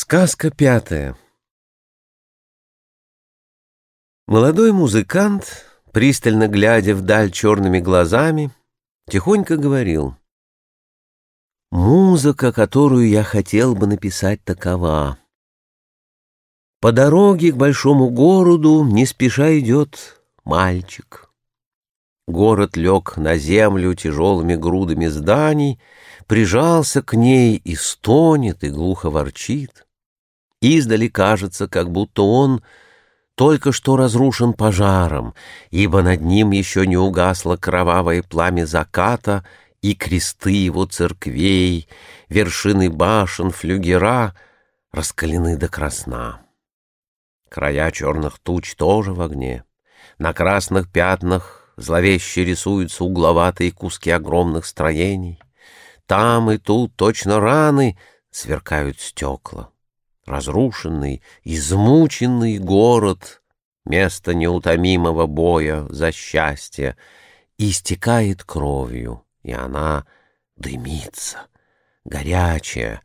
Сказка пятая Молодой музыкант, пристально глядя вдаль черными глазами, тихонько говорил. «Музыка, которую я хотел бы написать, такова. По дороге к большому городу не спеша идет мальчик. Город лег на землю тяжелыми грудами зданий, прижался к ней и стонет, и глухо ворчит. Издали кажется, как будто он только что разрушен пожаром, ибо над ним еще не угасло кровавое пламя заката и кресты его церквей, вершины башен, флюгера раскалены до красна. Края черных туч тоже в огне. На красных пятнах зловеще рисуются угловатые куски огромных строений. Там и тут точно раны сверкают стекла разрушенный, измученный город, место неутомимого боя за счастье, истекает кровью, и она дымится, горячая,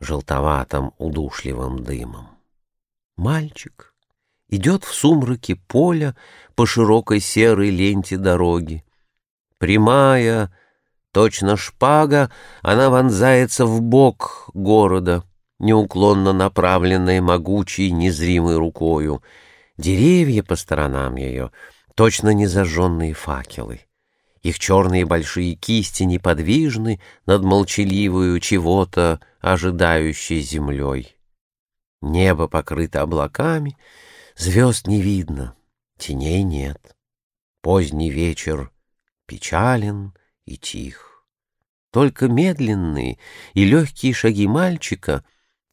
желтоватым удушливым дымом. Мальчик идет в сумраке поля по широкой серой ленте дороги. Прямая, точно шпага, она вонзается в бок города — неуклонно направленная могучей незримой рукою, деревья по сторонам ее, точно незажженные факелы. Их черные большие кисти неподвижны над молчаливую чего-то ожидающей землей. Небо покрыто облаками, звезд не видно, теней нет. Поздний вечер печален и тих. Только медленные и легкие шаги мальчика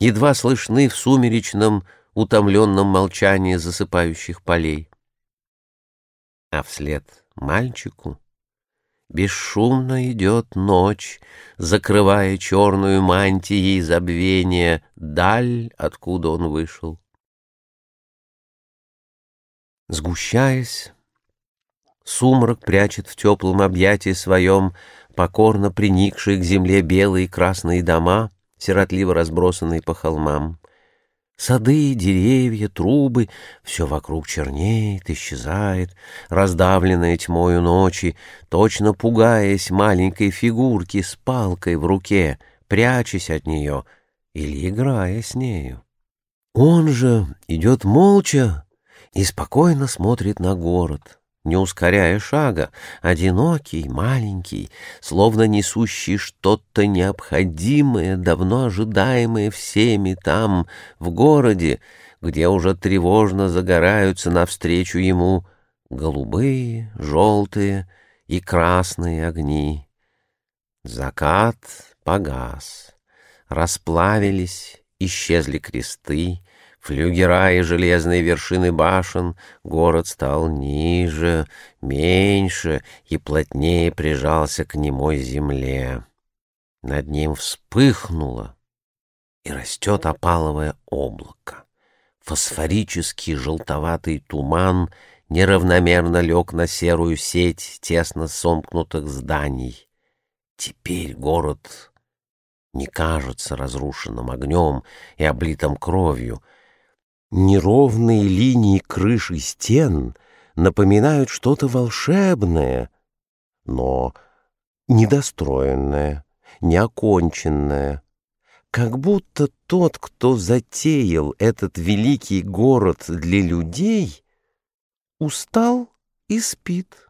едва слышны в сумеречном, утомленном молчании засыпающих полей. А вслед мальчику бесшумно идет ночь, закрывая черную мантией забвения даль, откуда он вышел. Сгущаясь, сумрак прячет в теплом объятии своем покорно приникшие к земле белые и красные дома — сиротливо разбросанные по холмам. Сады, деревья, трубы — все вокруг чернеет, исчезает, раздавленная тьмою ночи, точно пугаясь маленькой фигурки с палкой в руке, прячась от нее или играя с нею. Он же идет молча и спокойно смотрит на город — не ускоряя шага, одинокий, маленький, словно несущий что-то необходимое, давно ожидаемое всеми там, в городе, где уже тревожно загораются навстречу ему голубые, желтые и красные огни. Закат погас, расплавились, исчезли кресты, флюгера и железные вершины башен, город стал ниже, меньше и плотнее прижался к немой земле. Над ним вспыхнуло, и растет опаловое облако. Фосфорический желтоватый туман неравномерно лег на серую сеть тесно сомкнутых зданий. Теперь город не кажется разрушенным огнем и облитым кровью, Неровные линии крыш и стен напоминают что-то волшебное, но недостроенное, неоконченное. Как будто тот, кто затеял этот великий город для людей, устал и спит,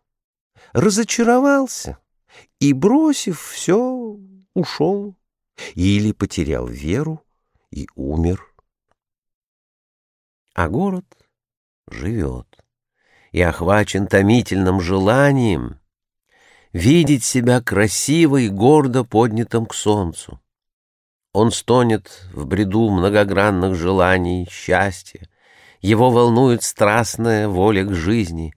разочаровался и, бросив все, ушел или потерял веру и умер а город живет и охвачен томительным желанием видеть себя красиво и гордо поднятым к солнцу. Он стонет в бреду многогранных желаний счастья, его волнует страстная воля к жизни,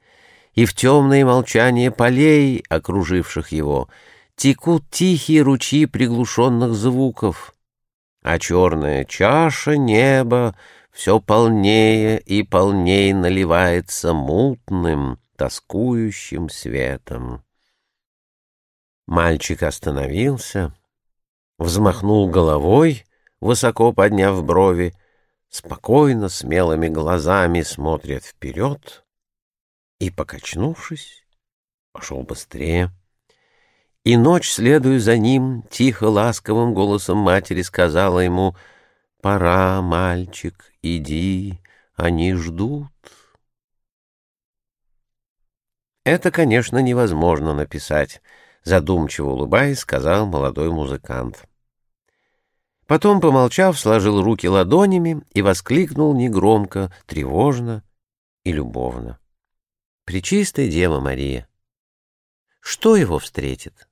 и в темное молчание полей, окруживших его, текут тихие ручьи приглушенных звуков, а черная чаша неба все полнее и полнее наливается мутным, тоскующим светом. Мальчик остановился, взмахнул головой, высоко подняв брови, спокойно, смелыми глазами смотрит вперед и, покачнувшись, пошел быстрее. И ночь, следуя за ним, тихо, ласковым голосом матери сказала ему «Пора, мальчик, иди, они ждут». Это, конечно, невозможно написать, задумчиво улыбаясь, сказал молодой музыкант. Потом, помолчав, сложил руки ладонями и воскликнул негромко, тревожно и любовно. «Пречистая Дева Мария! Что его встретит?»